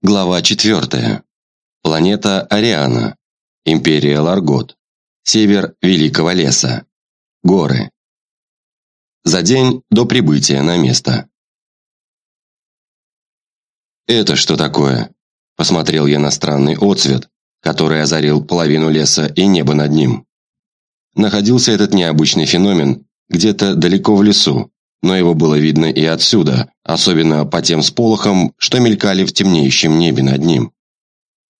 Глава 4. Планета Ариана. Империя Ларгот. Север Великого леса. Горы. За день до прибытия на место. «Это что такое?» – посмотрел я на странный отцвет, который озарил половину леса и небо над ним. Находился этот необычный феномен где-то далеко в лесу, но его было видно и отсюда, особенно по тем сполохам, что мелькали в темнеющем небе над ним.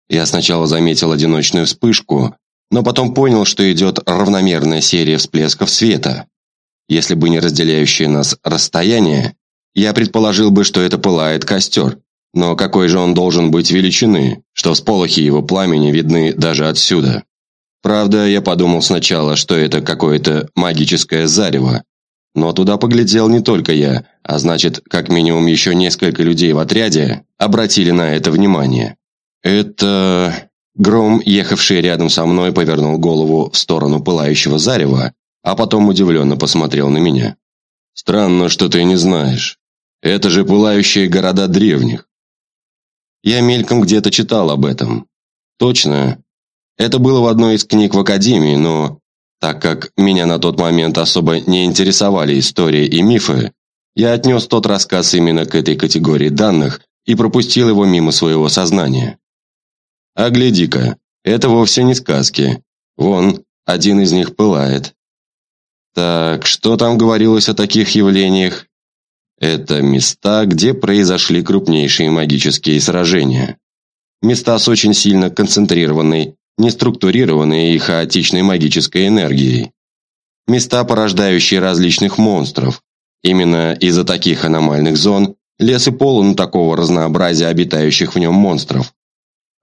Я сначала заметил одиночную вспышку, но потом понял, что идет равномерная серия всплесков света. Если бы не разделяющее нас расстояние, я предположил бы, что это пылает костер. Но какой же он должен быть величины, что всполохи его пламени видны даже отсюда? Правда, я подумал сначала, что это какое-то магическое зарево, но туда поглядел не только я, а значит, как минимум еще несколько людей в отряде обратили на это внимание. Это... Гром, ехавший рядом со мной, повернул голову в сторону пылающего зарева, а потом удивленно посмотрел на меня. «Странно, что ты не знаешь. Это же пылающие города древних». Я мельком где-то читал об этом. Точно. Это было в одной из книг в Академии, но так как меня на тот момент особо не интересовали истории и мифы, я отнес тот рассказ именно к этой категории данных и пропустил его мимо своего сознания. А гляди-ка, это вовсе не сказки. Вон, один из них пылает. Так, что там говорилось о таких явлениях? Это места, где произошли крупнейшие магические сражения. Места с очень сильно концентрированной неструктурированной и хаотичной магической энергией. Места, порождающие различных монстров. Именно из-за таких аномальных зон лес и полон такого разнообразия обитающих в нем монстров.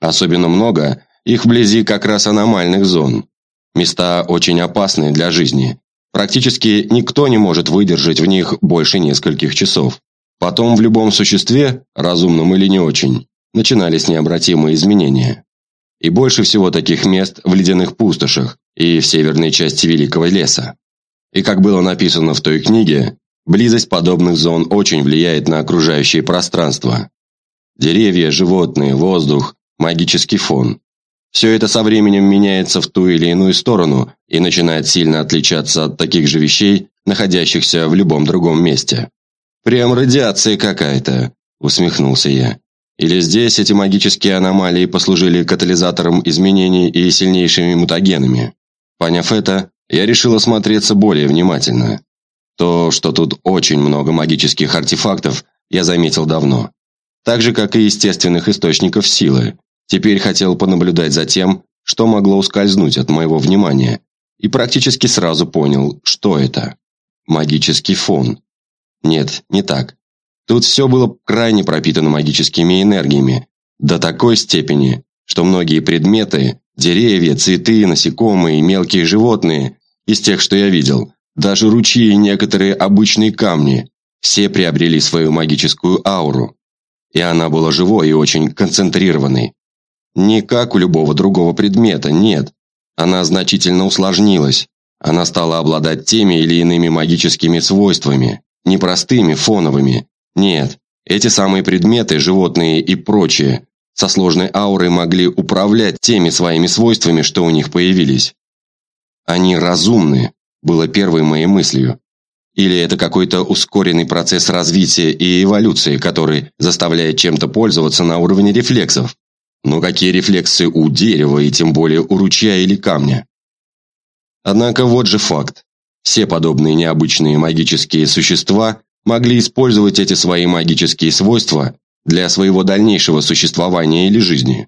Особенно много их вблизи как раз аномальных зон. Места очень опасные для жизни. Практически никто не может выдержать в них больше нескольких часов. Потом в любом существе, разумном или не очень, начинались необратимые изменения. И больше всего таких мест в ледяных пустошах и в северной части Великого леса. И как было написано в той книге, близость подобных зон очень влияет на окружающее пространство. Деревья, животные, воздух, магический фон. Все это со временем меняется в ту или иную сторону и начинает сильно отличаться от таких же вещей, находящихся в любом другом месте. «Прям радиация какая-то», – усмехнулся я. Или здесь эти магические аномалии послужили катализатором изменений и сильнейшими мутагенами? Поняв это, я решил осмотреться более внимательно. То, что тут очень много магических артефактов, я заметил давно. Так же, как и естественных источников силы. Теперь хотел понаблюдать за тем, что могло ускользнуть от моего внимания, и практически сразу понял, что это. Магический фон. Нет, не так. Тут все было крайне пропитано магическими энергиями, до такой степени, что многие предметы, деревья, цветы, насекомые, мелкие животные, из тех, что я видел, даже ручьи и некоторые обычные камни, все приобрели свою магическую ауру. И она была живой и очень концентрированной. Не как у любого другого предмета, нет. Она значительно усложнилась. Она стала обладать теми или иными магическими свойствами, непростыми, фоновыми, нет, эти самые предметы, животные и прочие, со сложной аурой могли управлять теми своими свойствами, что у них появились. Они разумны, было первой моей мыслью. Или это какой-то ускоренный процесс развития и эволюции, который заставляет чем-то пользоваться на уровне рефлексов. Но какие рефлексы у дерева и тем более у ручья или камня? Однако вот же факт. Все подобные необычные магические существа могли использовать эти свои магические свойства для своего дальнейшего существования или жизни.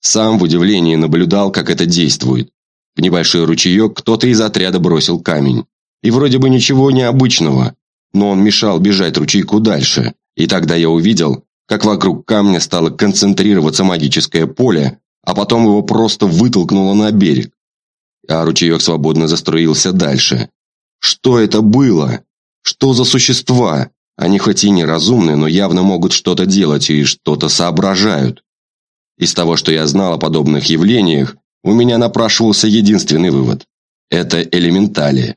Сам в удивлении наблюдал, как это действует. В небольшой ручеек кто-то из отряда бросил камень. И вроде бы ничего необычного, но он мешал бежать ручейку дальше. И тогда я увидел, как вокруг камня стало концентрироваться магическое поле, а потом его просто вытолкнуло на берег. А ручеек свободно заструился дальше. Что это было? Что за существа? Они хоть и неразумны, но явно могут что-то делать и что-то соображают. Из того, что я знал о подобных явлениях, у меня напрашивался единственный вывод. Это элементали.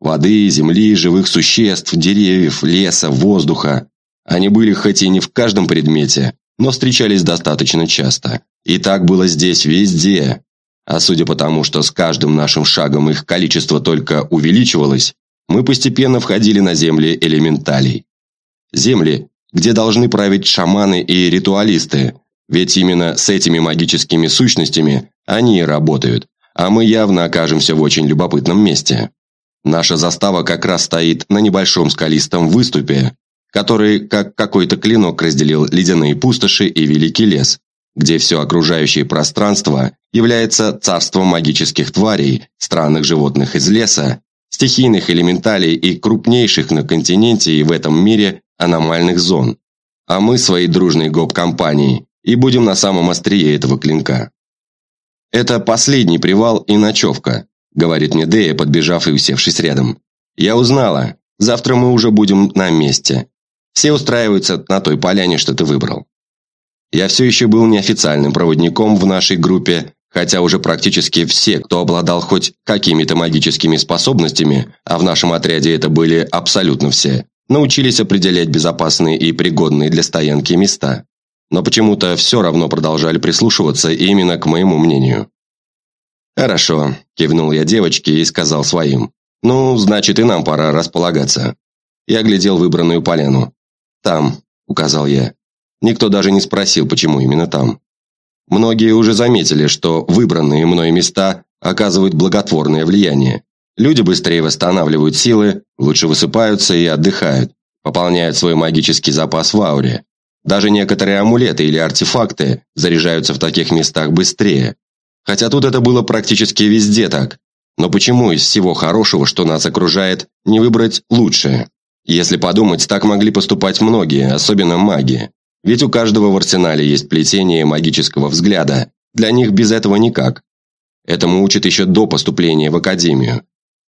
Воды, земли, живых существ, деревьев, леса, воздуха. Они были хоть и не в каждом предмете, но встречались достаточно часто. И так было здесь везде. А судя по тому, что с каждым нашим шагом их количество только увеличивалось, мы постепенно входили на земли элементалей. Земли, где должны править шаманы и ритуалисты, ведь именно с этими магическими сущностями они и работают, а мы явно окажемся в очень любопытном месте. Наша застава как раз стоит на небольшом скалистом выступе, который, как какой-то клинок, разделил ледяные пустоши и великий лес, где все окружающее пространство является царством магических тварей, странных животных из леса, стихийных элементалей и крупнейших на континенте и в этом мире аномальных зон. А мы своей дружной гоп-компанией и будем на самом острие этого клинка. «Это последний привал и ночевка», – говорит мне Дея, подбежав и усевшись рядом. «Я узнала. Завтра мы уже будем на месте. Все устраиваются на той поляне, что ты выбрал». Я все еще был неофициальным проводником в нашей группе, хотя уже практически все, кто обладал хоть какими-то магическими способностями, а в нашем отряде это были абсолютно все, научились определять безопасные и пригодные для стоянки места но почему-то все равно продолжали прислушиваться именно к моему мнению. «Хорошо», – кивнул я девочке и сказал своим. «Ну, значит, и нам пора располагаться». Я глядел выбранную поляну. «Там», – указал я. Никто даже не спросил, почему именно там. Многие уже заметили, что выбранные мной места оказывают благотворное влияние. Люди быстрее восстанавливают силы, лучше высыпаются и отдыхают, пополняют свой магический запас в ауре. Даже некоторые амулеты или артефакты заряжаются в таких местах быстрее. Хотя тут это было практически везде так. Но почему из всего хорошего, что нас окружает, не выбрать лучшее? Если подумать, так могли поступать многие, особенно маги. Ведь у каждого в арсенале есть плетение магического взгляда. Для них без этого никак. Этому учат еще до поступления в академию.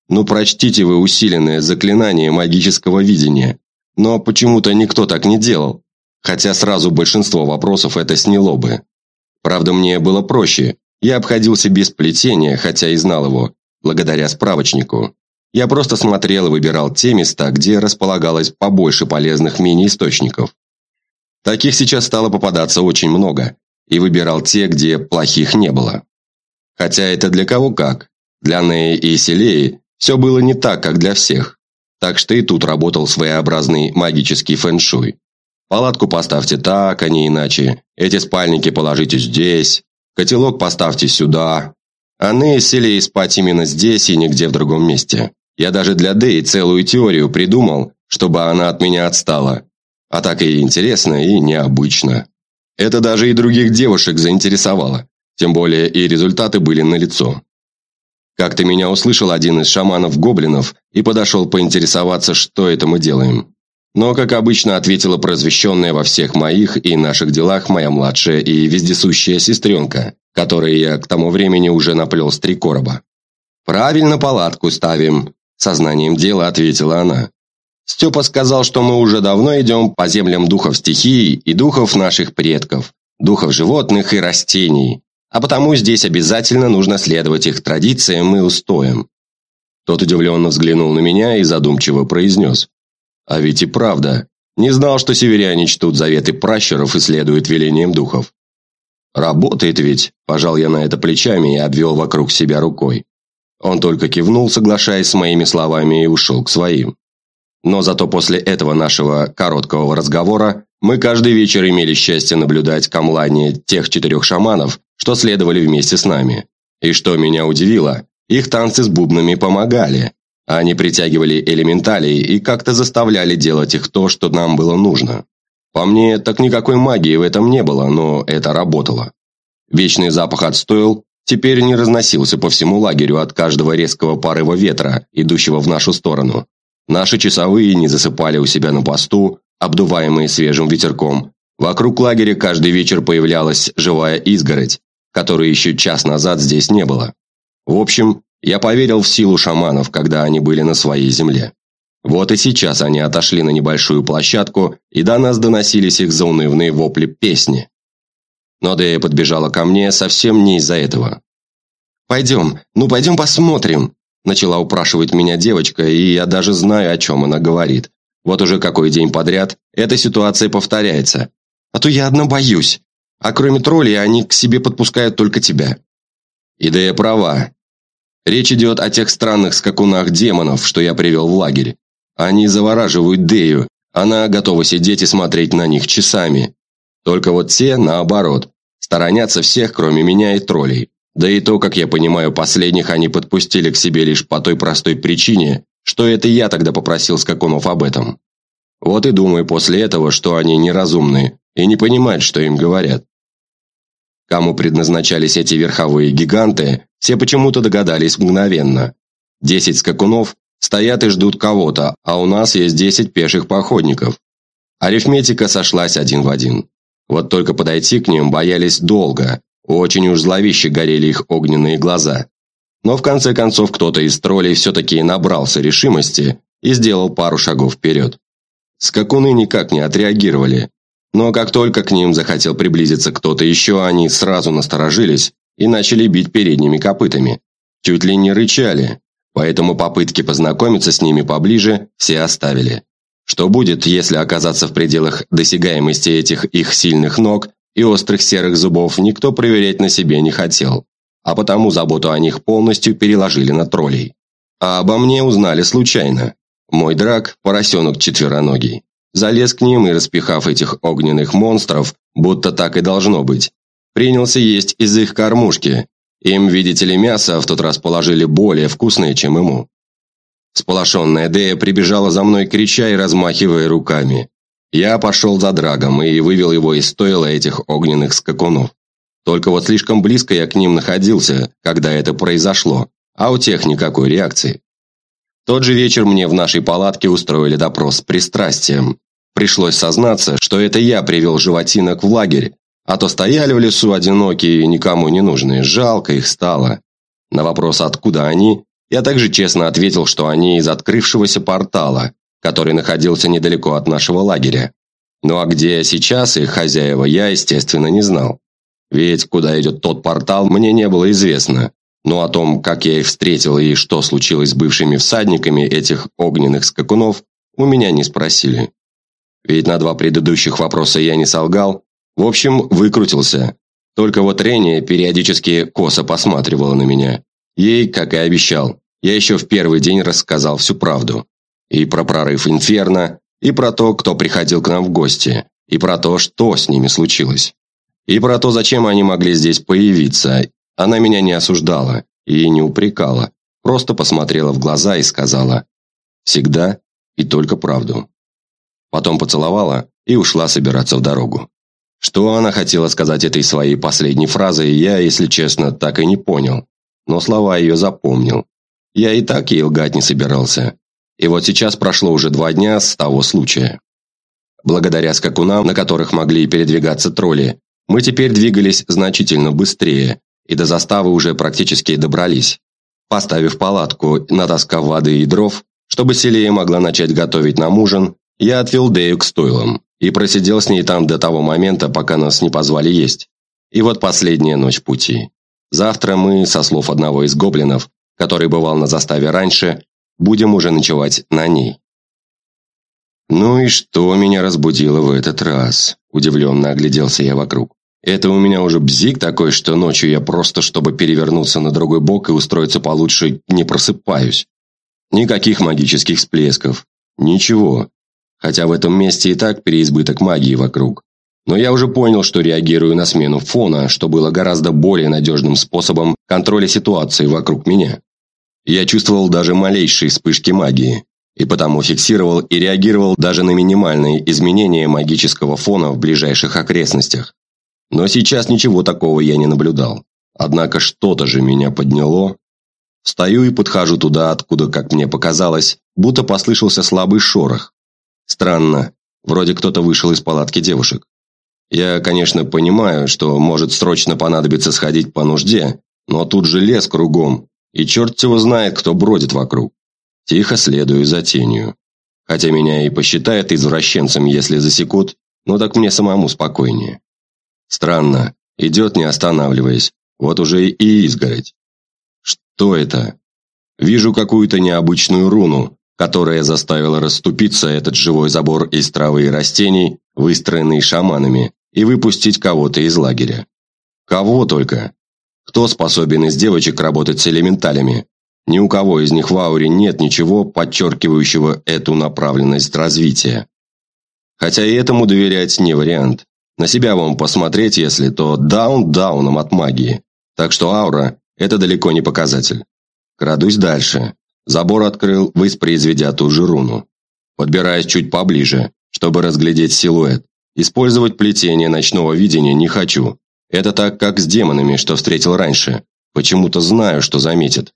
Ну прочтите вы усиленное заклинание магического видения. Но почему-то никто так не делал хотя сразу большинство вопросов это сняло бы. Правда, мне было проще. Я обходился без плетения, хотя и знал его, благодаря справочнику. Я просто смотрел и выбирал те места, где располагалось побольше полезных мини-источников. Таких сейчас стало попадаться очень много, и выбирал те, где плохих не было. Хотя это для кого как. Для Неи и Селеи все было не так, как для всех. Так что и тут работал своеобразный магический фэншуй. Палатку поставьте так, а не иначе. Эти спальники положите здесь. Котелок поставьте сюда. Они сели спать именно здесь и нигде в другом месте. Я даже для Дэи целую теорию придумал, чтобы она от меня отстала. А так и интересно, и необычно. Это даже и других девушек заинтересовало. Тем более и результаты были налицо. Как-то меня услышал один из шаманов-гоблинов и подошел поинтересоваться, что это мы делаем. Но, как обычно, ответила просвещенная во всех моих и наших делах моя младшая и вездесущая сестренка, которой я к тому времени уже наплел с три короба. «Правильно палатку ставим», – сознанием дела ответила она. Степа сказал, что мы уже давно идем по землям духов стихии и духов наших предков, духов животных и растений, а потому здесь обязательно нужно следовать их традициям и устоям. Тот удивленно взглянул на меня и задумчиво произнес. А ведь и правда. Не знал, что северяне чтут заветы пращуров и следуют велениям духов. «Работает ведь», – пожал я на это плечами и обвел вокруг себя рукой. Он только кивнул, соглашаясь с моими словами, и ушел к своим. Но зато после этого нашего короткого разговора мы каждый вечер имели счастье наблюдать камлание тех четырех шаманов, что следовали вместе с нами. И что меня удивило, их танцы с бубнами помогали. Они притягивали элементалей и как-то заставляли делать их то, что нам было нужно. По мне, так никакой магии в этом не было, но это работало. Вечный запах от стоил теперь не разносился по всему лагерю от каждого резкого порыва ветра, идущего в нашу сторону. Наши часовые не засыпали у себя на посту, обдуваемые свежим ветерком. Вокруг лагеря каждый вечер появлялась живая изгородь, которой еще час назад здесь не было. В общем, я поверил в силу шаманов, когда они были на своей земле. Вот и сейчас они отошли на небольшую площадку, и до нас доносились их заунывные вопли песни. Но Дея подбежала ко мне совсем не из-за этого. «Пойдем, ну пойдем посмотрим», – начала упрашивать меня девочка, и я даже знаю, о чем она говорит. Вот уже какой день подряд эта ситуация повторяется. а то я одна боюсь. А кроме троллей, они к себе подпускают только тебя». Идея права. Речь идет о тех странных скакунах демонов, что я привел в лагерь. Они завораживают Дею, она готова сидеть и смотреть на них часами. Только вот те, наоборот, сторонятся всех, кроме меня и троллей. Да и то, как я понимаю, последних они подпустили к себе лишь по той простой причине, что это я тогда попросил скакунов об этом. Вот и думаю после этого, что они неразумные и не понимают, что им говорят. Кому предназначались эти верховые гиганты, все почему-то догадались мгновенно. Десять скакунов стоят и ждут кого-то, а у нас есть десять пеших походников. Арифметика сошлась один в один. Вот только подойти к ним боялись долго, очень уж зловеще горели их огненные глаза. Но в конце концов кто-то из троллей все-таки набрался решимости и сделал пару шагов вперед. Скакуны никак не отреагировали, но как только к ним захотел приблизиться кто-то еще, они сразу насторожились и начали бить передними копытами. Чуть ли не рычали, поэтому попытки познакомиться с ними поближе все оставили. Что будет, если оказаться в пределах досягаемости этих их сильных ног и острых серых зубов, никто проверять на себе не хотел, а потому заботу о них полностью переложили на троллей. А обо мне узнали случайно. Мой драк – поросенок четвероногий. Залез к ним и, распихав этих огненных монстров, будто так и должно быть, принялся есть из их кормушки. Им, видите ли, мясо в тот раз положили более вкусное, чем ему. Сполошенная Дея прибежала за мной, крича и размахивая руками. Я пошел за драгом и вывел его из стойла этих огненных скакунов. Только вот слишком близко я к ним находился, когда это произошло, а у тех никакой реакции. Тот же вечер мне в нашей палатке устроили допрос с пристрастием. Пришлось сознаться, что это я привел животинок в лагерь, а то стояли в лесу одинокие и никому не нужные, жалко их стало. На вопрос, откуда они, я также честно ответил, что они из открывшегося портала, который находился недалеко от нашего лагеря. Ну а где сейчас их хозяева, я, естественно, не знал. Ведь куда идет тот портал, мне не было известно. Но о том, как я их встретил и что случилось с бывшими всадниками этих огненных скакунов, у меня не спросили. Ведь на два предыдущих вопроса я не солгал. В общем, выкрутился. Только вот Рене периодически косо посматривала на меня. Ей, как и обещал, я еще в первый день рассказал всю правду. И про прорыв Инферно, и про то, кто приходил к нам в гости, и про то, что с ними случилось. И про то, зачем они могли здесь появиться. Она меня не осуждала и не упрекала, просто посмотрела в глаза и сказала «Всегда и только правду». Потом поцеловала и ушла собираться в дорогу. Что она хотела сказать этой своей последней фразой, я, если честно, так и не понял. Но слова ее запомнил. Я и так ей лгать не собирался. И вот сейчас прошло уже два дня с того случая. Благодаря скакунам, на которых могли передвигаться тролли, мы теперь двигались значительно быстрее, и до заставы уже практически добрались. Поставив палатку, натаскав воды и дров, чтобы Селия могла начать готовить нам ужин, я отвел Дею к стойлам и просидел с ней там до того момента, пока нас не позвали есть. И вот последняя ночь пути. Завтра мы, со слов одного из гоблинов, который бывал на заставе раньше, будем уже ночевать на ней. «Ну и что меня разбудило в этот раз?» – удивленно огляделся я вокруг. «Это у меня уже бзик такой, что ночью я просто, чтобы перевернуться на другой бок и устроиться получше, не просыпаюсь. Никаких магических всплесков. Ничего хотя в этом месте и так переизбыток магии вокруг. Но я уже понял, что реагирую на смену фона, что было гораздо более надежным способом контроля ситуации вокруг меня. Я чувствовал даже малейшие вспышки магии, и потому фиксировал и реагировал даже на минимальные изменения магического фона в ближайших окрестностях. Но сейчас ничего такого я не наблюдал. Однако что-то же меня подняло. Стою и подхожу туда, откуда, как мне показалось, будто послышался слабый шорох, Странно. Вроде кто-то вышел из палатки девушек. Я, конечно, понимаю, что может срочно понадобиться сходить по нужде, но тут же лес кругом, и черт его знает, кто бродит вокруг. Тихо следую за тенью. Хотя меня и посчитают извращенцем, если засекут, но так мне самому спокойнее. Странно. Идет, не останавливаясь. Вот уже и изгородь. Что это? Вижу какую-то необычную руну, которая заставила расступиться этот живой забор из травы и растений, выстроенный шаманами, и выпустить кого-то из лагеря. Кого только. Кто способен из девочек работать с элементалями? Ни у кого из них в ауре нет ничего, подчеркивающего эту направленность развития. Хотя и этому доверять не вариант. На себя вам посмотреть, если, то даун дауном от магии. Так что аура – это далеко не показатель. Крадусь дальше. Забор открыл, воспроизведя ту же руну. Подбираясь чуть поближе, чтобы разглядеть силуэт. Использовать плетение ночного видения не хочу. Это так, как с демонами, что встретил раньше. Почему-то знаю, что заметит.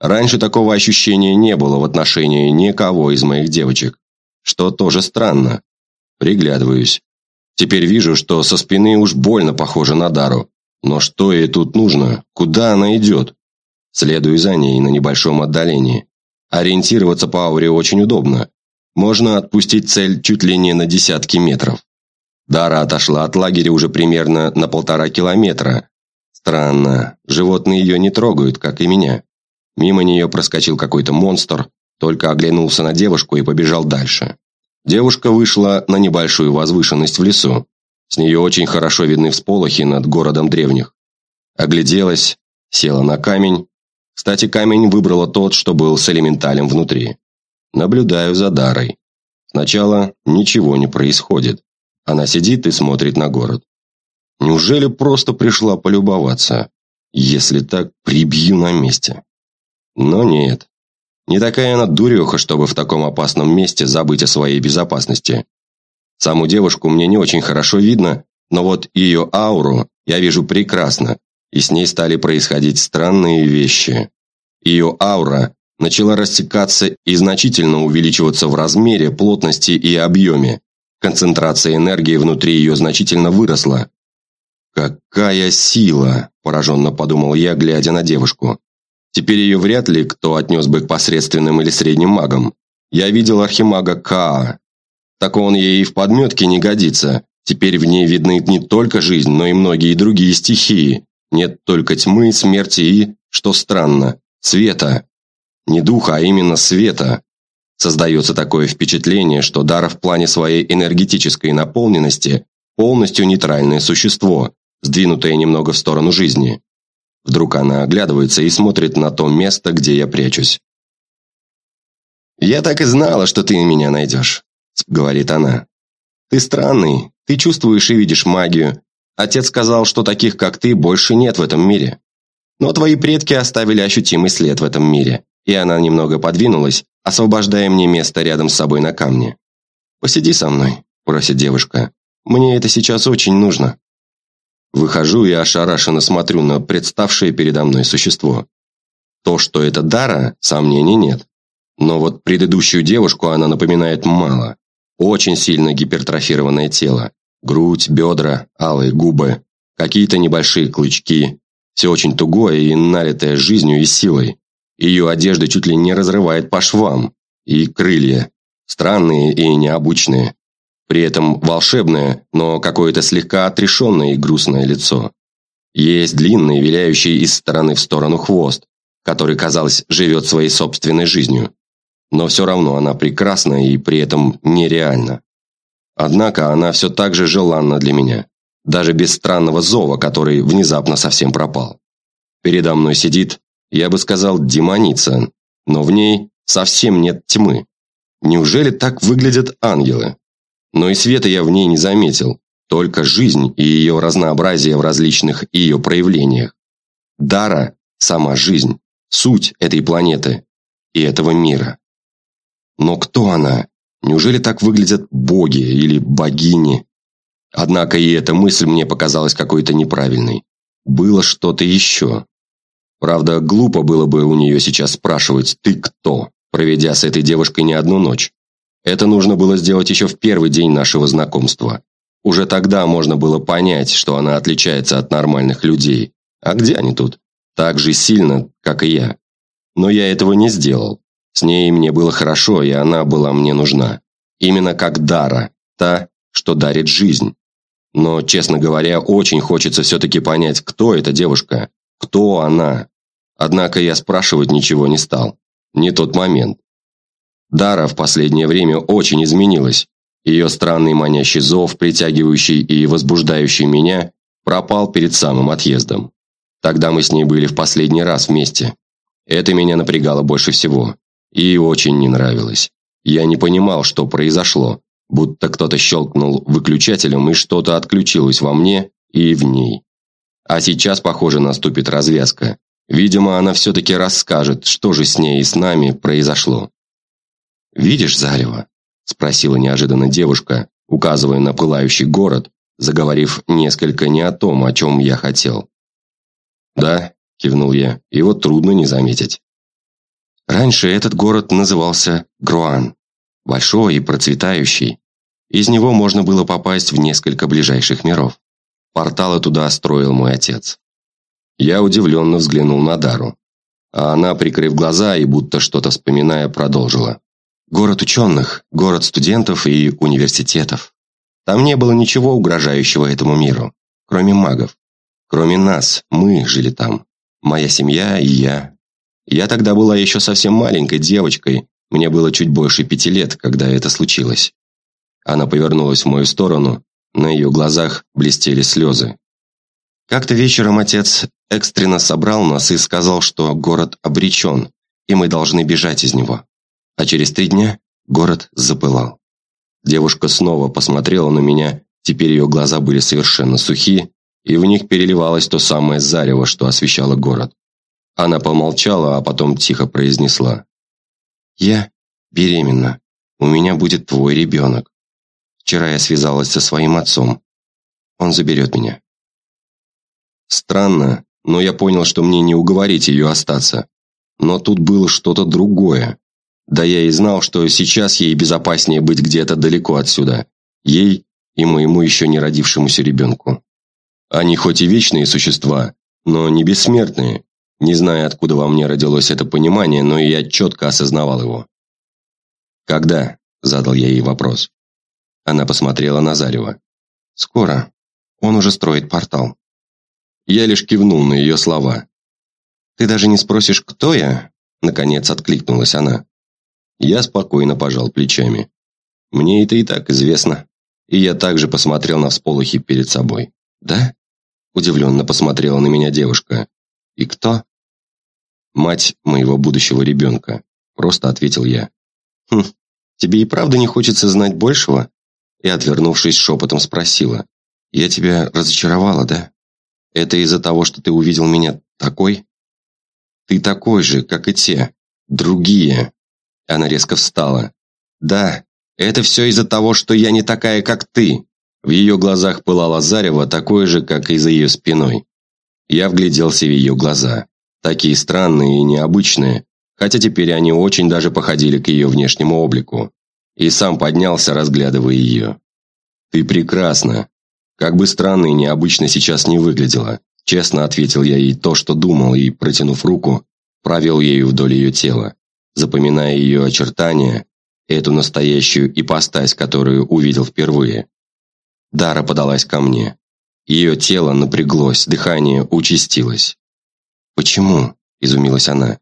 Раньше такого ощущения не было в отношении никого из моих девочек. Что тоже странно. Приглядываюсь. Теперь вижу, что со спины уж больно похоже на Дару. Но что ей тут нужно? Куда она идет? Следую за ней на небольшом отдалении. Ориентироваться по ауре очень удобно. Можно отпустить цель чуть ли не на десятки метров. Дара отошла от лагеря уже примерно на полтора километра. Странно, животные ее не трогают, как и меня. Мимо нее проскочил какой-то монстр, только оглянулся на девушку и побежал дальше. Девушка вышла на небольшую возвышенность в лесу. С нее очень хорошо видны всполохи над городом древних. Огляделась, села на камень. Кстати, камень выбрала тот, что был с элементалем внутри. Наблюдаю за Дарой. Сначала ничего не происходит. Она сидит и смотрит на город. Неужели просто пришла полюбоваться? Если так, прибью на месте. Но нет. Не такая она дуреха, чтобы в таком опасном месте забыть о своей безопасности. Саму девушку мне не очень хорошо видно, но вот ее ауру я вижу прекрасно, и с ней стали происходить странные вещи. Ее аура начала растекаться и значительно увеличиваться в размере, плотности и объеме. Концентрация энергии внутри ее значительно выросла. «Какая сила!» – пораженно подумал я, глядя на девушку. Теперь ее вряд ли кто отнес бы к посредственным или средним магам. Я видел архимага Каа. Так он ей и в подметке не годится. Теперь в ней видны не только жизнь, но и многие другие стихии. Нет только тьмы, смерти и, что странно, света. Не духа, а именно света. Создается такое впечатление, что Дара в плане своей энергетической наполненности полностью нейтральное существо, сдвинутое немного в сторону жизни. Вдруг она оглядывается и смотрит на то место, где я прячусь. «Я так и знала, что ты меня найдешь», — говорит она. «Ты странный, ты чувствуешь и видишь магию. Отец сказал, что таких, как ты, больше нет в этом мире. Но твои предки оставили ощутимый след в этом мире, и она немного подвинулась, освобождая мне место рядом с собой на камне. «Посиди со мной», – просит девушка. «Мне это сейчас очень нужно». Выхожу и ошарашенно смотрю на представшее передо мной существо. То, что это Дара, сомнений нет. Но вот предыдущую девушку она напоминает мало. Очень сильно гипертрофированное тело. Грудь, бедра, алые губы, какие-то небольшие клычки. Все очень тугое и налитое жизнью и силой. Ее одежда чуть ли не разрывает по швам. И крылья. Странные и необычные. При этом волшебное, но какое-то слегка отрешенное и грустное лицо. Есть длинный, виляющий из стороны в сторону хвост, который, казалось, живет своей собственной жизнью. Но все равно она прекрасна и при этом нереальна. Однако она все так же желанна для меня, даже без странного зова, который внезапно совсем пропал. Передо мной сидит, я бы сказал, демоница, но в ней совсем нет тьмы. Неужели так выглядят ангелы? Но и света я в ней не заметил, только жизнь и ее разнообразие в различных ее проявлениях. Дара – сама жизнь, суть этой планеты и этого мира. Но кто она? Неужели так выглядят боги или богини? Однако и эта мысль мне показалась какой-то неправильной. Было что-то еще. Правда, глупо было бы у нее сейчас спрашивать «ты кто?», проведя с этой девушкой не одну ночь. Это нужно было сделать еще в первый день нашего знакомства. Уже тогда можно было понять, что она отличается от нормальных людей. А где они тут? Так же сильно, как и я. Но я этого не сделал. С ней мне было хорошо, и она была мне нужна. Именно как Дара, та, что дарит жизнь. Но, честно говоря, очень хочется все-таки понять, кто эта девушка, кто она. Однако я спрашивать ничего не стал. Не тот момент. Дара в последнее время очень изменилась. Ее странный манящий зов, притягивающий и возбуждающий меня, пропал перед самым отъездом. Тогда мы с ней были в последний раз вместе. Это меня напрягало больше всего. И очень не нравилось. Я не понимал, что произошло, будто кто-то щелкнул выключателем и что-то отключилось во мне и в ней. А сейчас, похоже, наступит развязка. Видимо, она все-таки расскажет, что же с ней и с нами произошло. «Видишь зарево?» – спросила неожиданно девушка, указывая на пылающий город, заговорив несколько не о том, о чем я хотел. «Да», – кивнул я, – «его трудно не заметить». Раньше этот город назывался Груан, большой и процветающий. Из него можно было попасть в несколько ближайших миров. Порталы туда строил мой отец. Я удивленно взглянул на Дару. А она, прикрыв глаза и будто что-то вспоминая, продолжила. Город ученых, город студентов и университетов. Там не было ничего угрожающего этому миру, кроме магов. Кроме нас, мы жили там. Моя семья и я. Я тогда была еще совсем маленькой девочкой, мне было чуть больше пяти лет, когда это случилось. Она повернулась в мою сторону, на ее глазах блестели слезы. Как-то вечером отец экстренно собрал нас и сказал, что город обречен, и мы должны бежать из него. А через три дня город запылал. Девушка снова посмотрела на меня, теперь ее глаза были совершенно сухи, и в них переливалось то самое зарево, что освещало город. Она помолчала, а потом тихо произнесла. «Я беременна. У меня будет твой ребенок. Вчера я связалась со своим отцом. Он заберет меня». Странно, но я понял, что мне не уговорить ее остаться. Но тут было что-то другое. Да я и знал, что сейчас ей безопаснее быть где-то далеко отсюда. Ей и моему еще не родившемуся ребенку. Они хоть и вечные существа, но не бессмертные. Не знаю, откуда во мне родилось это понимание, но я четко осознавал его. «Когда?» – задал я ей вопрос. Она посмотрела на Зарева. «Скоро. Он уже строит портал». Я лишь кивнул на ее слова. «Ты даже не спросишь, кто я?» Наконец откликнулась она. Я спокойно пожал плечами. Мне это и так известно. И я также посмотрел на всполохи перед собой. «Да?» Удивленно посмотрела на меня девушка. «И кто?» «Мать моего будущего ребенка», просто ответил я. «Хм, тебе и правда не хочется знать большего?» И, отвернувшись, шепотом спросила. «Я тебя разочаровала, да? Это из-за того, что ты увидел меня такой?» «Ты такой же, как и те. Другие. Она резко встала. «Да, это все из-за того, что я не такая, как ты». В ее глазах пылало зарево, такое же, как и за ее спиной. Я вгляделся в ее глаза. Такие странные и необычные, хотя теперь они очень даже походили к ее внешнему облику. И сам поднялся, разглядывая ее. «Ты прекрасна. Как бы странно и необычно сейчас не выглядела», честно ответил я ей то, что думал, и, протянув руку, провел ею вдоль ее тела запоминая ее очертания, эту настоящую ипостась, которую увидел впервые. Дара подалась ко мне. Ее тело напряглось, дыхание участилось. «Почему?» – изумилась она.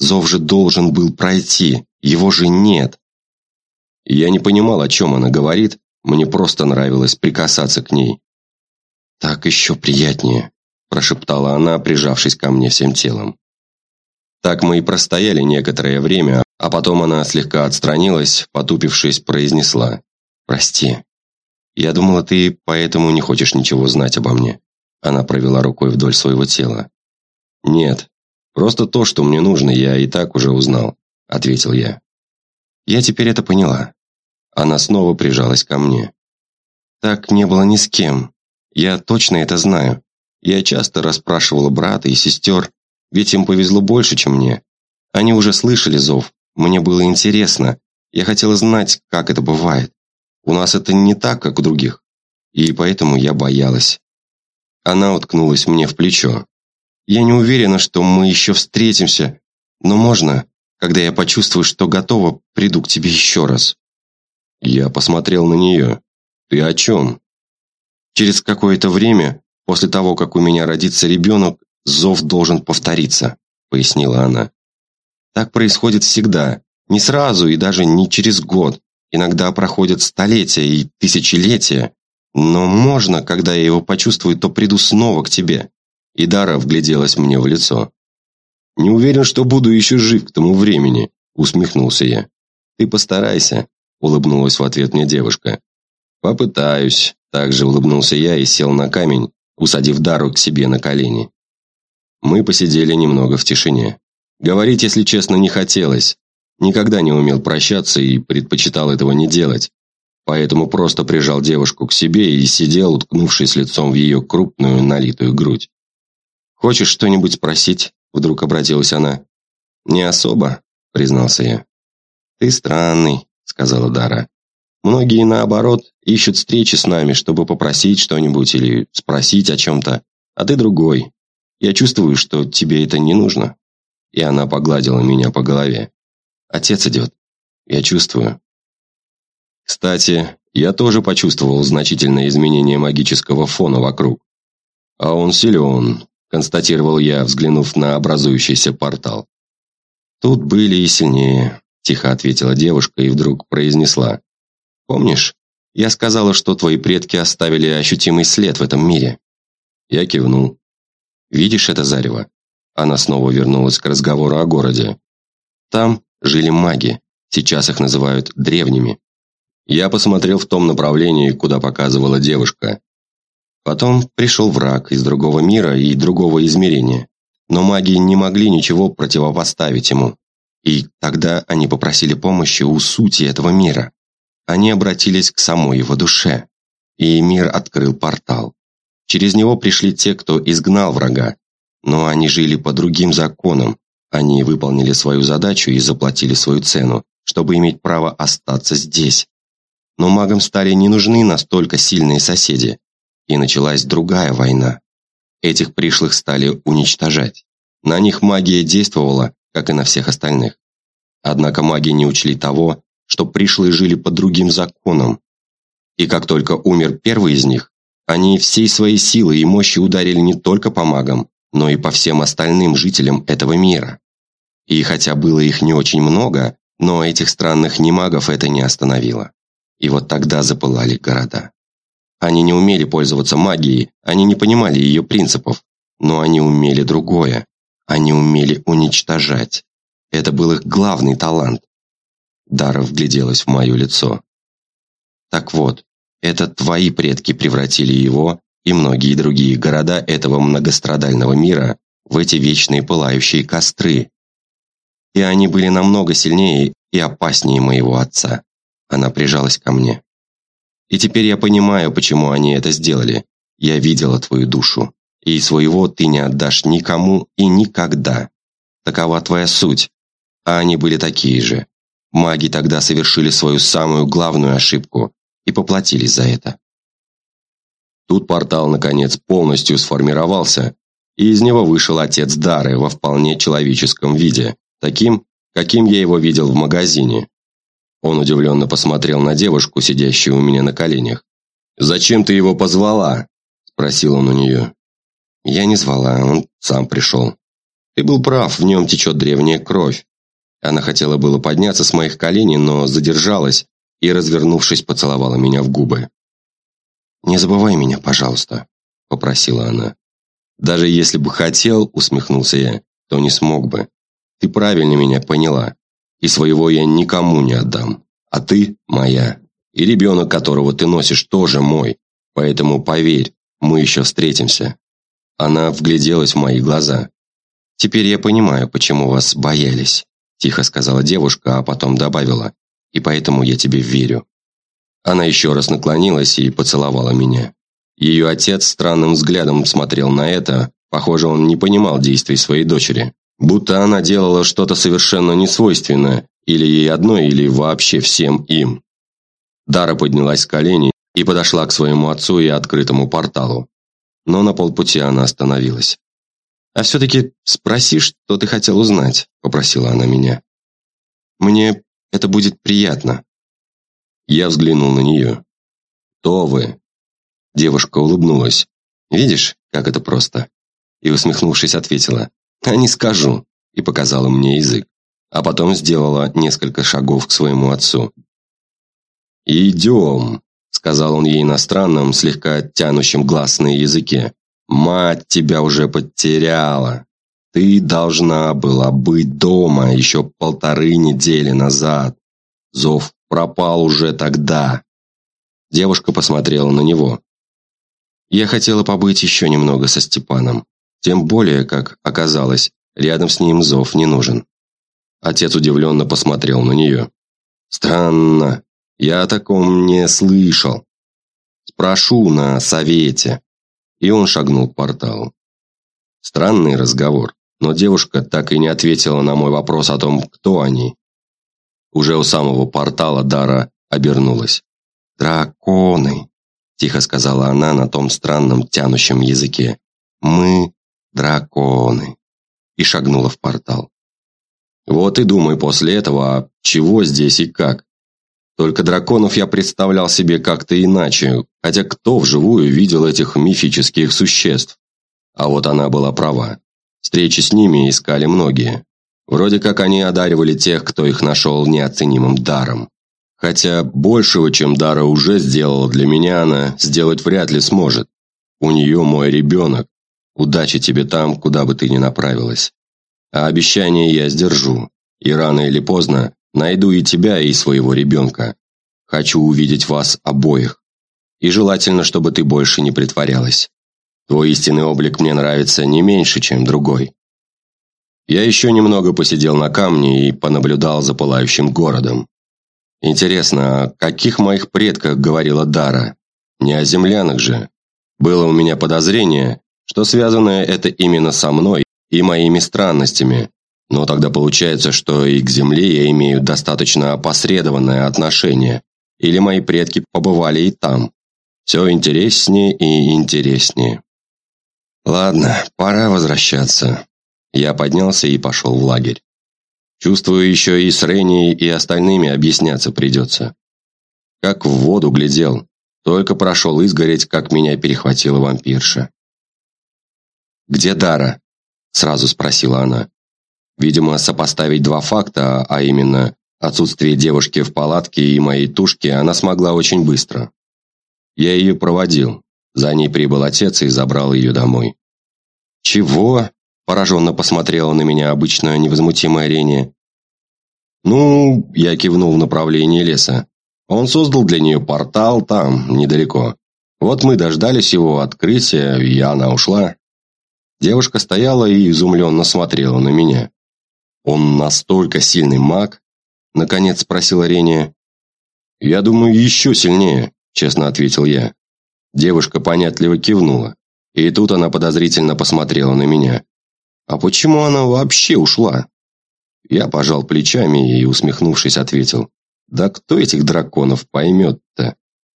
«Зов же должен был пройти, его же нет». Я не понимал, о чем она говорит, мне просто нравилось прикасаться к ней. «Так еще приятнее», – прошептала она, прижавшись ко мне всем телом. Так мы и простояли некоторое время, а потом она слегка отстранилась, потупившись, произнесла «Прости. Я думала, ты поэтому не хочешь ничего знать обо мне». Она провела рукой вдоль своего тела. «Нет, просто то, что мне нужно, я и так уже узнал», — ответил я. «Я теперь это поняла». Она снова прижалась ко мне. «Так не было ни с кем. Я точно это знаю. Я часто расспрашивала брата и сестер, ведь им повезло больше, чем мне. Они уже слышали зов. Мне было интересно. Я хотела знать, как это бывает. У нас это не так, как у других. И поэтому я боялась. Она уткнулась мне в плечо. Я не уверена, что мы еще встретимся, но можно, когда я почувствую, что готова, приду к тебе еще раз. Я посмотрел на нее. Ты о чем? Через какое-то время, после того, как у меня родится ребенок, «Зов должен повториться», — пояснила она. «Так происходит всегда. Не сразу и даже не через год. Иногда проходят столетия и тысячелетия, но можно, когда я его почувствую, то приду снова к тебе». И Дара вгляделась мне в лицо. «Не уверен, что буду еще жив к тому времени», — усмехнулся я. «Ты постарайся», — улыбнулась в ответ мне девушка. «Попытаюсь», — также улыбнулся я и сел на камень, усадив Дару к себе на колени. Мы посидели немного в тишине. Говорить, если честно, не хотелось. Никогда не умел прощаться и предпочитал этого не делать. Поэтому просто прижал девушку к себе и сидел, уткнувшись лицом в ее крупную налитую грудь. «Хочешь что-нибудь спросить?» – вдруг обратилась она. «Не особо», – признался я. «Ты странный», – сказала Дара. «Многие, наоборот, ищут встречи с нами, чтобы попросить что-нибудь или спросить о чем-то, а ты другой. Я чувствую, что тебе это не нужно». И она погладила меня по голове. «Отец идет. Я чувствую». Кстати, я тоже почувствовал значительное изменение магического фона вокруг. А он силен, констатировал я, взглянув на образующийся портал. «Тут были и сильнее», – тихо ответила девушка и вдруг произнесла. «Помнишь, я сказала, что твои предки оставили ощутимый след в этом мире?» Я кивнул. «Видишь это зарево?» Она снова вернулась к разговору о городе. «Там жили маги, сейчас их называют древними». Я посмотрел в том направлении, куда показывала девушка, Потом пришел враг из другого мира и другого измерения. Но маги не могли ничего противопоставить ему. И тогда они попросили помощи у сути этого мира. Они обратились к самой его душе. И мир открыл портал. Через него пришли те, кто изгнал врага. Но они жили по другим законам. Они выполнили свою задачу и заплатили свою цену, чтобы иметь право остаться здесь. Но магам стали не нужны настолько сильные соседи, и началась другая война. Этих пришлых стали уничтожать. На них магия действовала, как и на всех остальных. Однако маги не учли того, что пришлые жили по другим законам. И как только умер первый из них, они всей своей силой и мощью ударили не только по магам, но и по всем остальным жителям этого мира. И хотя было их не очень много, но этих странных немагов это не остановило. И вот тогда запылали города. Они не умели пользоваться магией, они не понимали ее принципов, но они умели другое. Они умели уничтожать. Это был их главный талант. Дара вгляделась в мое лицо. Так вот, это твои предки превратили его и многие другие города этого многострадального мира в эти вечные пылающие костры. И они были намного сильнее и опаснее моего отца. Она прижалась ко мне. И теперь я понимаю, почему они это сделали. Я видела твою душу, и своего ты не отдашь никому и никогда. Такова твоя суть. А они были такие же. Маги тогда совершили свою самую главную ошибку и поплатились за это. Тут портал, наконец, полностью сформировался, и из него вышел отец Дары во вполне человеческом виде, таким, каким я его видел в магазине. Он удивленно посмотрел на девушку, сидящую у меня на коленях. «Зачем ты его позвала?» – спросил он у нее. «Я не звала, он сам пришел. Ты был прав, в нем течет древняя кровь». Она хотела было подняться с моих коленей, но задержалась и, развернувшись, поцеловала меня в губы. «Не забывай меня, пожалуйста», – попросила она. «Даже если бы хотел», – усмехнулся я, – «то не смог бы. Ты правильно меня поняла и своего я никому не отдам. А ты моя. И ребенок, которого ты носишь, тоже мой. Поэтому поверь, мы еще встретимся». Она вгляделась в мои глаза. «Теперь я понимаю, почему вас боялись», – тихо сказала девушка, а потом добавила. «И поэтому я тебе верю». Она еще раз наклонилась и поцеловала меня. Ее отец странным взглядом смотрел на это, похоже, он не понимал действий своей дочери. Будто она делала что-то совершенно несвойственное, или ей одной, или вообще всем им. Дара поднялась с коленей и подошла к своему отцу и открытому порталу. Но на полпути она остановилась. «А все-таки спроси, что ты хотел узнать», – попросила она меня. «Мне это будет приятно». Я взглянул на нее. «Кто вы?» Девушка улыбнулась. «Видишь, как это просто?» И, усмехнувшись, ответила. «А не скажу», и показала мне язык, а потом сделала несколько шагов к своему отцу. «Идем», – сказал он ей иностранным, слегка тянущим глаз на языке. «Мать тебя уже потеряла. Ты должна была быть дома еще полторы недели назад. Зов пропал уже тогда». Девушка посмотрела на него. Я хотела побыть еще немного со Степаном. Тем более, как оказалось, рядом с ним зов не нужен. Отец удивленно посмотрел на нее. «Странно. Я о таком не слышал. Спрошу на совете». И он шагнул к порталу. Странный разговор, но девушка так и не ответила на мой вопрос о том, кто они. Уже у самого портала Дара обернулась. «Драконы!» – тихо сказала она на том странном тянущем языке. «Мы драконы!» И шагнула в портал. Вот и думай после этого, а чего здесь и как. Только драконов я представлял себе как-то иначе, хотя кто вживую видел этих мифических существ? А вот она была права. Встречи с ними искали многие. Вроде как они одаривали тех, кто их нашел неоценимым даром. Хотя большего, чем Дара уже сделала для меня, она сделать вряд ли сможет. У нее мой ребенок. Удачи тебе там, куда бы ты ни направилась. А обещание я сдержу. И рано или поздно найду и тебя, и своего ребенка. Хочу увидеть вас обоих. И желательно, чтобы ты больше не притворялась. Твой истинный облик мне нравится не меньше, чем другой. Я еще немного посидел на камне и понаблюдал за пылающим городом. Интересно, о каких моих предках говорила Дара? Не о землянах же. Было у меня подозрение, что связанное это именно со мной и моими странностями. Но тогда получается, что и к земле я имею достаточно опосредованное отношение. Или мои предки побывали и там. Все интереснее и интереснее. Ладно, пора возвращаться. Я поднялся и пошел в лагерь. Чувствую, еще и с Реней и остальными объясняться придется. Как в воду глядел, только прошел изгореть, как меня перехватила вампирша. «Где Дара?» – сразу спросила она. Видимо, сопоставить два факта, а именно отсутствие девушки в палатке и моей тушки, она смогла очень быстро. Я ее проводил. За ней прибыл отец и забрал ее домой. «Чего?» Пораженно посмотрела на меня обычная невозмутимая Рене. «Ну...» – я кивнул в направлении леса. «Он создал для нее портал там, недалеко. Вот мы дождались его открытия, и она ушла». Девушка стояла и изумленно смотрела на меня. «Он настолько сильный маг?» – наконец спросила Рене. «Я думаю, еще сильнее», – честно ответил я. Девушка понятливо кивнула. И тут она подозрительно посмотрела на меня. «А почему она вообще ушла?» Я пожал плечами и, усмехнувшись, ответил. «Да кто этих драконов поймет-то?»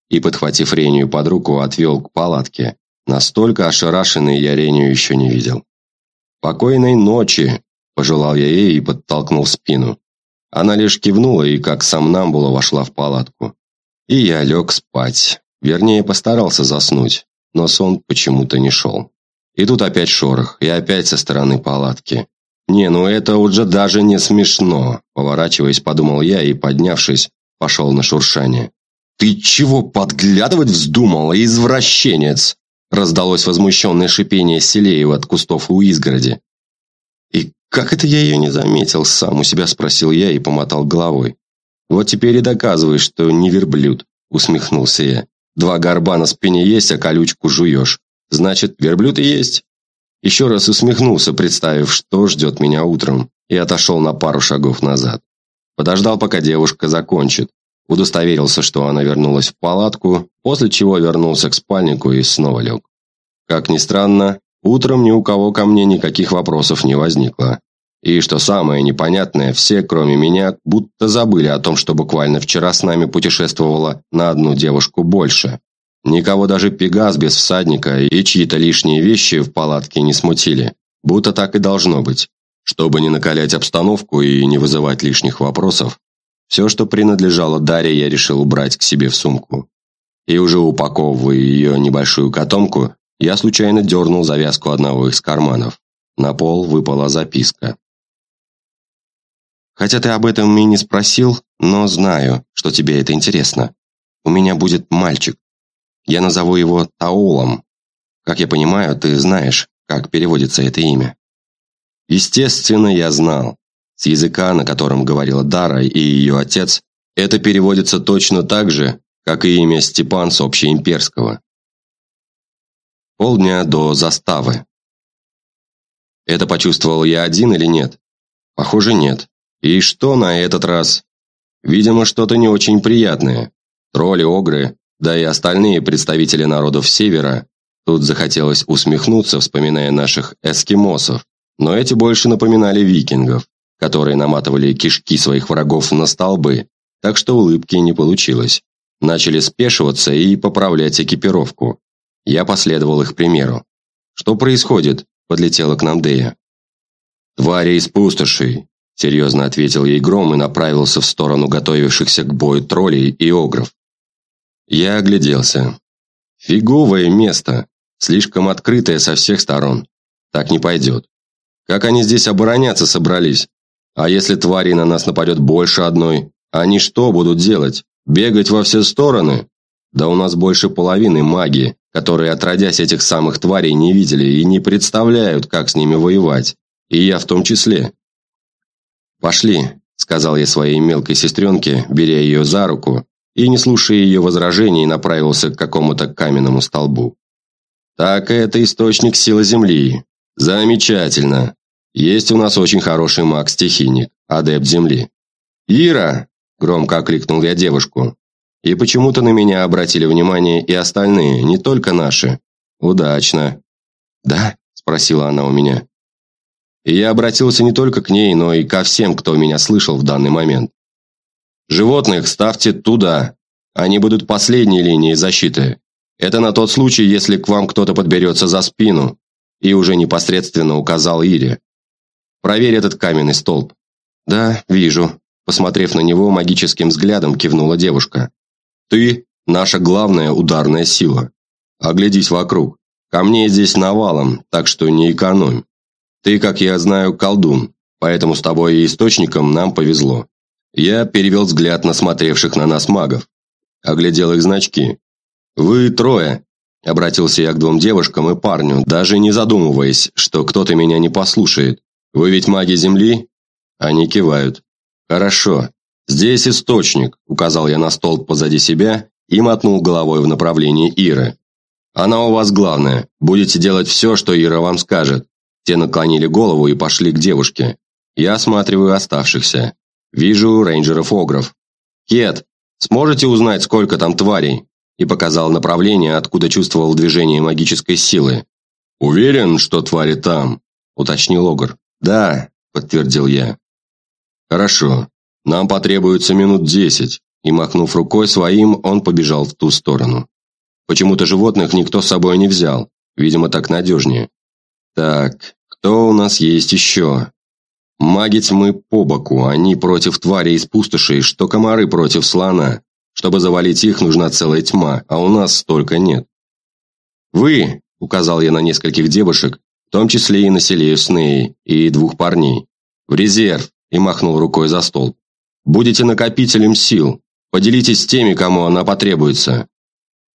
И, подхватив Рению под руку, отвел к палатке. Настолько ошарашенный я Рению еще не видел. «Покойной ночи!» – пожелал я ей и подтолкнул спину. Она лишь кивнула и, как сам Намбула, вошла в палатку. И я лег спать. Вернее, постарался заснуть, но сон почему-то не шел. И тут опять шорох, и опять со стороны палатки. «Не, ну это уже даже не смешно», – поворачиваясь, подумал я и, поднявшись, пошел на шуршание. «Ты чего подглядывать вздумал, извращенец?» Раздалось возмущенное шипение Селеева от кустов у изгороди. «И как это я ее не заметил?» – сам у себя спросил я и помотал головой. «Вот теперь и доказывай, что не верблюд», – усмехнулся я. «Два горба на спине есть, а колючку жуешь. Значит, верблюд и есть. Еще раз усмехнулся, представив, что ждет меня утром, и отошел на пару шагов назад. Подождал, пока девушка закончит. Удостоверился, что она вернулась в палатку, после чего вернулся к спальнику и снова лег. Как ни странно, утром ни у кого ко мне никаких вопросов не возникло. И что самое непонятное, все, кроме меня, будто забыли о том, что буквально вчера с нами путешествовала на одну девушку больше. Никого даже Пегас без всадника и чьи-то лишние вещи в палатке не смутили. Будто так и должно быть. Чтобы не накалять обстановку и не вызывать лишних вопросов, все, что принадлежало Дарье, я решил убрать к себе в сумку. И уже упаковывая ее небольшую котомку, я случайно дернул завязку одного из карманов. На пол выпала записка. «Хотя ты об этом и не спросил, но знаю, что тебе это интересно. у меня будет мальчик. Я назову его Таолом. Как я понимаю, ты знаешь, как переводится это имя. Естественно, я знал. С языка, на котором говорила Дара и ее отец, это переводится точно так же, как и имя Степан с общеимперского. Полдня до заставы. Это почувствовал я один или нет? Похоже, нет. И что на этот раз? Видимо, что-то не очень приятное. Тролли, огры, да и остальные представители народов Севера. Тут захотелось усмехнуться, вспоминая наших эскимосов. Но эти больше напоминали викингов, которые наматывали кишки своих врагов на столбы, так что улыбки не получилось. Начали спешиваться и поправлять экипировку. Я последовал их примеру. «Что происходит?» – подлетела к нам Дея. «Твари из пустошей», – серьезно ответил ей Гром и направился в сторону готовившихся к бою троллей и огров. Я огляделся. Фиговое место, слишком открытое со всех сторон. Так не пойдет. Как они здесь обороняться собрались? А если твари на нас нападет больше одной? Они что будут делать? Бегать во все стороны? Да у нас больше половины магии, которые, отродясь этих самых тварей, не видели и не представляют, как с ними воевать. И я в том числе. «Пошли», – сказал я своей мелкой сестренке, беря ее за руку, и, не слушая ее возражений, направился к какому-то каменному столбу. «Так это источник силы Земли. Замечательно. Есть у нас очень хороший маг-стихийник, адепт Земли. Ира!» – громко окликнул я девушку. И почему-то на меня обратили внимание и остальные, не только наши. Удачно. «Да?» – спросила она у меня. И я обратился не только к ней, но и ко всем, кто меня слышал в данный момент. «Животных ставьте туда. Они будут последней линией защиты. Это на тот случай, если к вам кто-то подберется за спину». И уже непосредственно указал Ире. «Проверь этот каменный столб». «Да, вижу», Посмотрев на него, магическим взглядом кивнула девушка. Ты – наша главная ударная сила. Оглядись вокруг. Камней здесь навалом, так что не экономь. Ты, как я знаю, колдун, поэтому с тобой и источником нам повезло. Я перевел взгляд на смотревших на нас магов. Оглядел их значки. «Вы трое», – обратился я к двум девушкам и парню, даже не задумываясь, что кто-то меня не послушает. «Вы ведь маги Земли?» Они кивают. «Хорошо. «Здесь источник», – указал я на столб позади себя и мотнул головой в направлении Иры. «Она у вас главная. Будете делать все, что Ира вам скажет». Те наклонили голову и пошли к девушке. Я осматриваю оставшихся. Вижу рейнджеров-огров. «Кет, сможете узнать, сколько там тварей?» И показал направление, откуда чувствовал движение магической силы. «Уверен, что твари там?» – уточнил Огр. «Да», – подтвердил я. «Хорошо. Нам потребуется минут десять, и, махнув рукой своим, он побежал в ту сторону. Почему-то животных никто с собой не взял, видимо, так надежнее. Так, кто у нас есть еще? Маги тьмы по боку, они против тварей из пустошей, что комары против слона. Чтобы завалить их, нужна целая тьма, а у нас столько нет. «Вы», — указал я на нескольких девушек, в том числе и на Селею Снеи, и двух парней, — «в резерв», и махнул рукой за стол. Будете накопителем сил. Поделитесь с теми, кому она потребуется.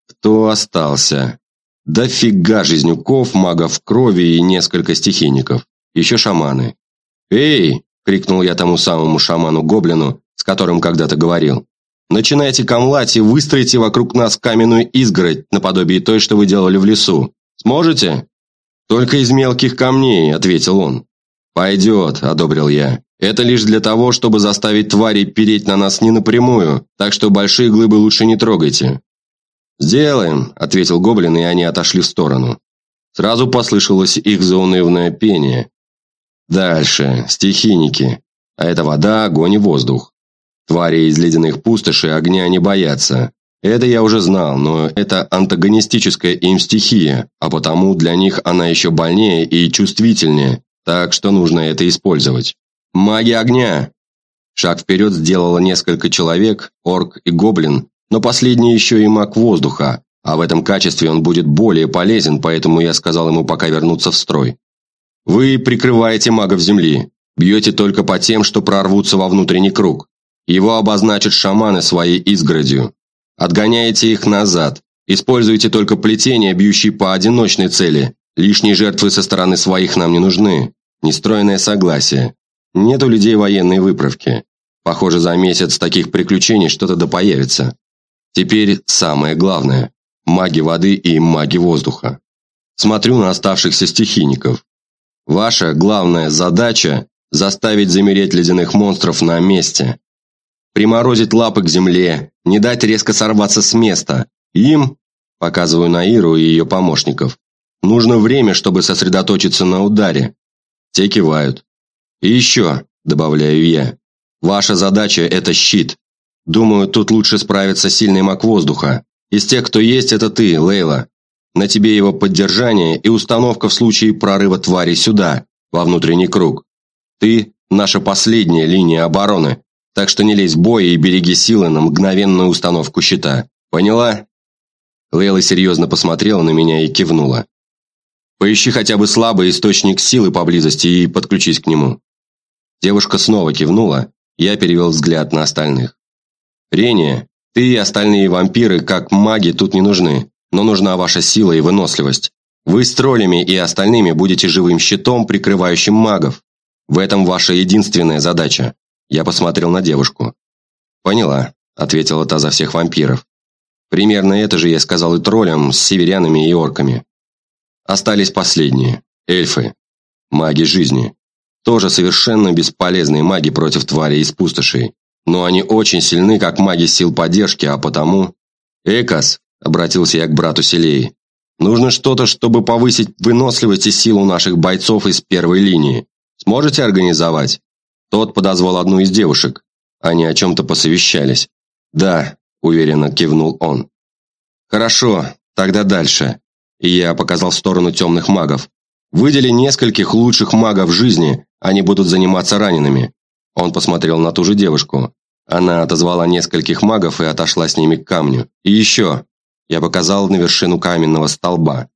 Кто остался? Дофига жизнюков, магов крови и несколько стихийников. Еще шаманы. «Эй!» – крикнул я тому самому шаману-гоблину, с которым когда-то говорил. «Начинайте камлать и выстроите вокруг нас каменную изгородь, наподобие той, что вы делали в лесу. Сможете?» «Только из мелких камней», – ответил он. «Пойдет», – одобрил я. Это лишь для того, чтобы заставить тварей переть на нас не напрямую, так что большие глыбы лучше не трогайте». «Сделаем», – ответил гоблин, и они отошли в сторону. Сразу послышалось их заунывное пение. Дальше, стихийники. А это вода, огонь и воздух. Твари из ледяных пустошей огня не боятся. Это я уже знал, но это антагонистическая им стихия, а потому для них она еще больнее и чувствительнее, так что нужно это использовать. «Маги огня!» Шаг вперед сделало несколько человек, орк и гоблин, но последний еще и маг воздуха, а в этом качестве он будет более полезен, поэтому я сказал ему пока вернуться в строй. «Вы прикрываете магов земли, бьете только по тем, что прорвутся во внутренний круг. Его обозначат шаманы своей изгородью. Отгоняете их назад. Используйте только плетения, бьющие по одиночной цели. Лишние жертвы со стороны своих нам не нужны. Нестроенное согласие. Нет у людей военной выправки. Похоже, за месяц таких приключений что-то да появится. Теперь самое главное – маги воды и маги воздуха. Смотрю на оставшихся стихийников. Ваша главная задача – заставить замереть ледяных монстров на месте. Приморозить лапы к земле, не дать резко сорваться с места. Им, показываю на Иру и ее помощников, нужно время, чтобы сосредоточиться на ударе. Те кивают. И еще, добавляю я, ваша задача – это щит. Думаю, тут лучше справиться сильный маг воздуха. Из тех, кто есть, это ты, Лейла. На тебе его поддержание и установка в случае прорыва твари сюда, во внутренний круг. Ты – наша последняя линия обороны, так что не лезь в бой и береги силы на мгновенную установку щита. Поняла?» Лейла серьезно посмотрела на меня и кивнула. «Поищи хотя бы слабый источник силы поблизости и подключись к нему». Девушка снова кивнула, я перевел взгляд на остальных. «Рения, ты и остальные вампиры, как маги, тут не нужны, но нужна ваша сила и выносливость. Вы с троллями и остальными будете живым щитом, прикрывающим магов. В этом ваша единственная задача. Я посмотрел на девушку. «Поняла», – ответила та за всех вампиров. Примерно это же я сказал и троллям с северянами и орками. Остались последние – эльфы, маги жизни. Тоже совершенно бесполезные маги против тварей из пустошей. Но они очень сильны, как маги сил поддержки, а потому... «Экос», – обратился я к брату Селеи, – «нужно что-то, чтобы повысить выносливость и силу наших бойцов из первой линии. Сможете организовать?» Тот подозвал одну из девушек. Они о чем-то посовещались. «Да», – уверенно кивнул он. «Хорошо, тогда дальше». И я показал в сторону темных магов. «Выдели нескольких лучших магов жизни, они будут заниматься ранеными». Он посмотрел на ту же девушку. Она отозвала нескольких магов и отошла с ними к камню. «И еще!» Я показал на вершину каменного столба.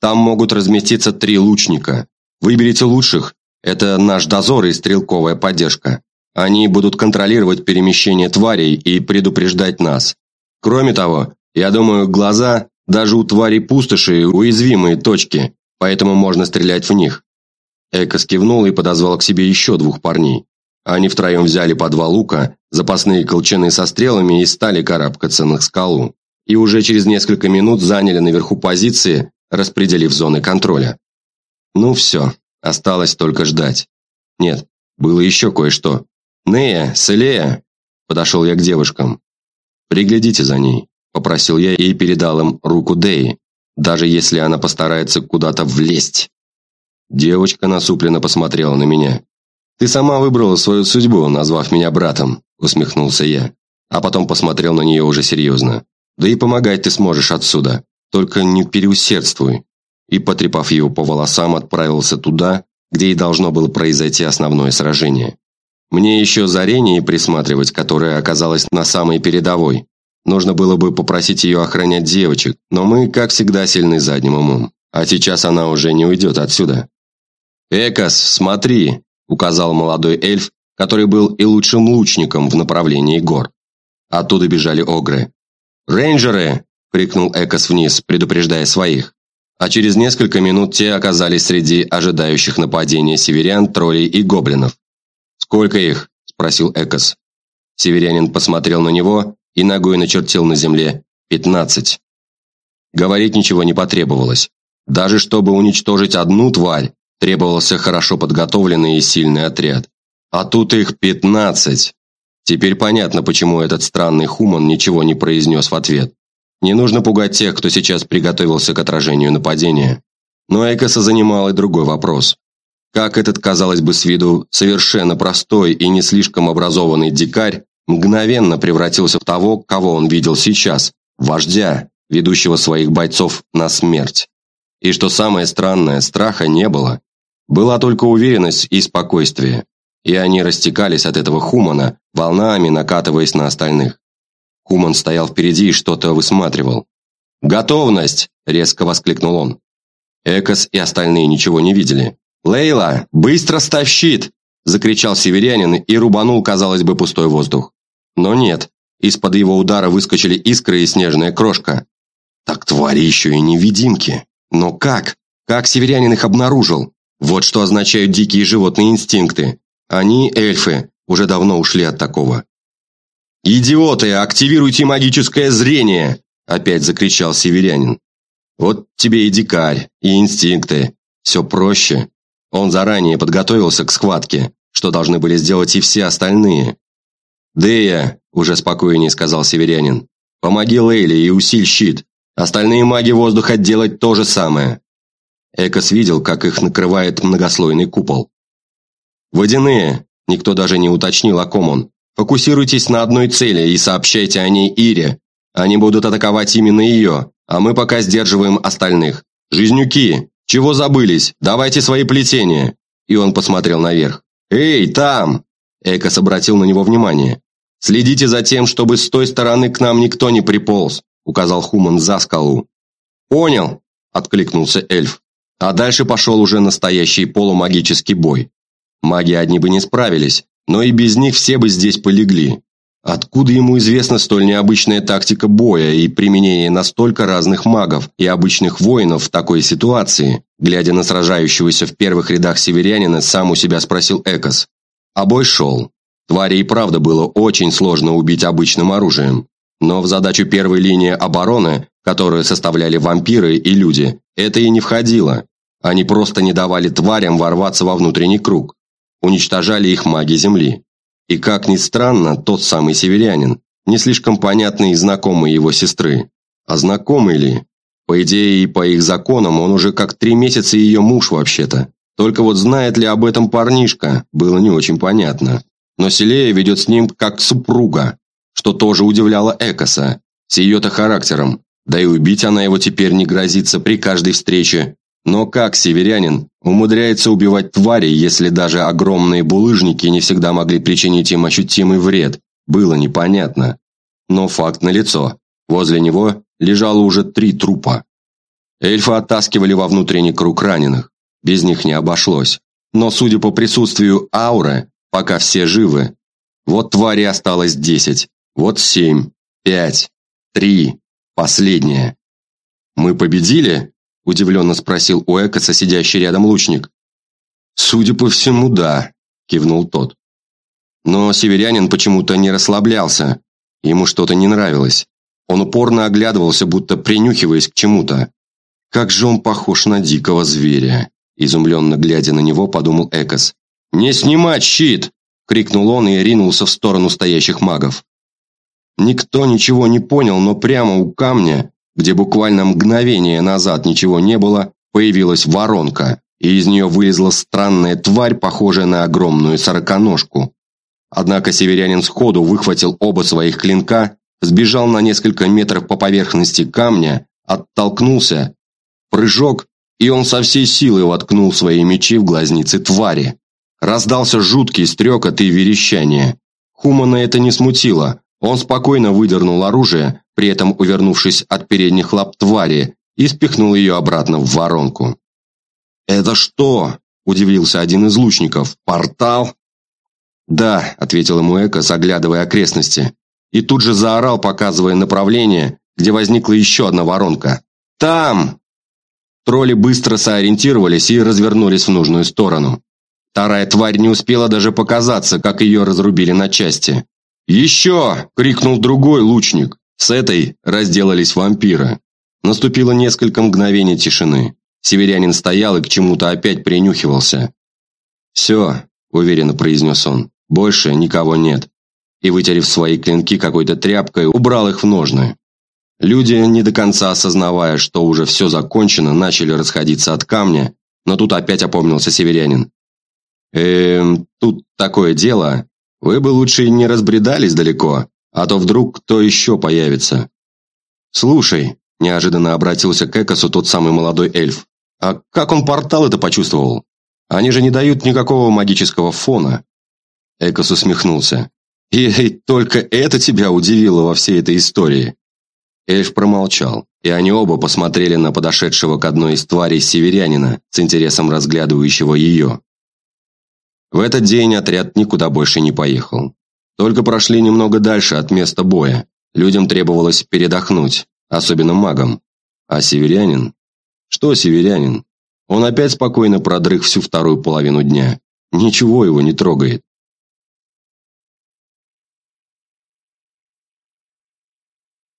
«Там могут разместиться три лучника. Выберите лучших это наш дозор и стрелковая поддержка. Они будут контролировать перемещение тварей и предупреждать нас. Кроме того, я думаю, глаза даже у тварей пустоши уязвимые точки, поэтому можно стрелять в них. Экос кивнул и подозвал к себе еще двух парней. Они втроем взяли по два лука, запасные колчаны со стрелами и стали карабкаться на скалу. И уже через несколько минут заняли наверху позиции, распределив зоны контроля. Ну все, Осталось только ждать. Нет, было еще кое-что. «Нея, Селея!» Подошел я к девушкам. «Приглядите за ней», – попросил я и передал им руку Деи, даже если она постарается куда-то влезть. Девочка насупленно посмотрела на меня. «Ты сама выбрала свою судьбу, назвав меня братом», – усмехнулся я. А потом посмотрел на нее уже серьезно. «Да и помогать ты сможешь отсюда, только не переусердствуй и, потрепав его по волосам, отправился туда, где и должно было произойти основное сражение. Мне еще за Реней присматривать, которая оказалась на самой передовой. Нужно было бы попросить ее охранять девочек, но мы, как всегда, сильны задним умом. А сейчас она уже не уйдет отсюда. «Экос, смотри!» – указал молодой эльф, который был и лучшим лучником в направлении гор. Оттуда бежали огры. «Рейнджеры!» – крикнул Экос вниз, предупреждая своих а через несколько минут те оказались среди ожидающих нападения северян, троллей и гоблинов. «Сколько их?» – спросил Экос. Северянин посмотрел на него и ногой начертил на земле «пятнадцать». Говорить ничего не потребовалось. Даже чтобы уничтожить одну тварь, требовался хорошо подготовленный и сильный отряд. А тут их пятнадцать. Теперь понятно, почему этот странный хуман ничего не произнес в ответ. Не нужно пугать тех, кто сейчас приготовился к отражению нападения. Но Экоса занимал и другой вопрос. Как этот, казалось бы, с виду совершенно простой и не слишком образованный дикарь мгновенно превратился в того, кого он видел сейчас, вождя, ведущего своих бойцов на смерть. И что самое странное, страха не было. Была только уверенность и спокойствие. И они растекались от этого хумана, волнами накатываясь на остальных. Куман стоял впереди и что-то высматривал. «Готовность!» – резко воскликнул он. Экос и остальные ничего не видели. «Лейла, быстро ставь щит!» – закричал северянин и рубанул, казалось бы, пустой воздух. Но нет, Из-под его удара выскочили искры и снежная крошка. Так твари еще и невидимки. Но как? Как северянин их обнаружил? Вот что означают дикие животные инстинкты. Они, эльфы, уже давно ушли от такого. «Идиоты, активируйте магическое зрение!» Опять закричал северянин. «Вот тебе и дикарь, и инстинкты. Все проще. Он заранее подготовился к схватке, что должны были сделать и все остальные. «Дея», – уже спокойнее сказал северянин, – «помоги Лейли и усиль щит. Остальные маги воздуха делать то же самое». Экос видел, как их накрывает многослойный купол. «Водяные», – никто даже не уточнил, о ком он, – «фокусируйтесь на одной цели и сообщайте о ней Ире. Они будут атаковать именно ее, а мы пока сдерживаем остальных. Жизнюки, чего забылись? Давайте свои плетения!» И он посмотрел наверх. «Эй, там!» Экос обратил на него внимание. «Следите за тем, чтобы с той стороны к нам никто не приполз», указал Хуман за скалу. «Понял», откликнулся эльф. А дальше пошел уже настоящий полумагический бой. Маги одни бы не справились, но и без них все бы здесь полегли. Откуда ему известна столь необычная тактика боя и применение настолько разных магов и обычных воинов в такой ситуации? Глядя на сражающегося в первых рядах северянина, сам у себя спросил Экос. А бой шел. Твари и правда было очень сложно убить обычным оружием. Но в задачу первой линии обороны, которую составляли вампиры и люди, это и не входило. Они просто не давали тварям ворваться во внутренний круг. Уничтожали их маги Земли. И как ни странно, тот самый северянин, не слишком понятный и знакомый его сестры. А знакомый ли? По идее и по их законам он уже как три месяца ее муж вообще-то. Только вот знает ли об этом парнишка, было не очень понятно. Но Селея ведет с ним как супруга, что тоже удивляло Экоса, с ее-то характером. Да и убить она его теперь не грозится при каждой встрече. Но как северянин умудряется убивать тварей, если даже огромные булыжники не всегда могли причинить им ощутимый вред, было непонятно. Но факт налицо. Возле него лежало уже три трупа. Эльфы оттаскивали во внутренний круг раненых. Без них не обошлось. Но, судя по присутствию ауры, пока все живы. Вот твари осталось десять, вот семь, пять, три, последняя. «Мы победили?» – удивленно спросил у Экоса сидящий рядом лучник. «Судя по всему, да», – кивнул тот. Но северянин почему-то не расслаблялся. Ему что-то не нравилось. Он упорно оглядывался, будто принюхиваясь к чему-то. Как же он похож на дикого зверя. Изумленно глядя на него, подумал Экос. «Не снимать щит!» – крикнул он и ринулся в сторону стоящих магов. Никто ничего не понял, но прямо у камня, где буквально мгновение назад ничего не было, появилась воронка, и из нее вылезла странная тварь, похожая на огромную сороконожку. Однако северянин сходу выхватил оба своих клинка, сбежал на несколько метров по поверхности камня, оттолкнулся, прыжок, и он со всей силы воткнул свои мечи в глазницы твари. Раздался жуткий стрекот и верещание. Хумана это не смутило. Он спокойно выдернул оружие, при этом увернувшись от передних лап твари, и спихнул ее обратно в воронку. «Это что?» – удивился один из лучников. «Портал?» «Да», – ответил ему Эко, заглядывая окрестности. И тут же заорал, показывая направление, где возникла еще одна воронка. «Там!» Тролли быстро соориентировались и развернулись в нужную сторону. Вторая тварь не успела даже показаться, как ее разрубили на части. «Еще!» – крикнул другой лучник. С этой разделались вампиры. Наступило несколько мгновений тишины. Северянин стоял и к чему-то опять принюхивался. «Все», – уверенно произнес он, – «больше никого нет». И, вытерев свои клинки какой-то тряпкой, убрал их в ножны. Люди, не до конца осознавая, что уже все закончено, начали расходиться от камня, но тут опять опомнился северянин. «Эм, тут такое дело. Вы бы лучше не разбредались далеко, а то вдруг кто еще появится». «Слушай», – неожиданно обратился к Экосу тот самый молодой эльф, «а как он портал это почувствовал? Они же не дают никакого магического фона». Экос усмехнулся. «И, и только это тебя удивило во всей этой истории?» Эльф промолчал, и они оба посмотрели на подошедшего к одной из тварей северянина, с интересом разглядывающего ее. В этот день отряд никуда больше не поехал. Только прошли немного дальше от места боя. Людям требовалось передохнуть, особенно магам. А северянин? Что северянин? Он опять спокойно продрых всю вторую половину дня. Ничего его не трогает.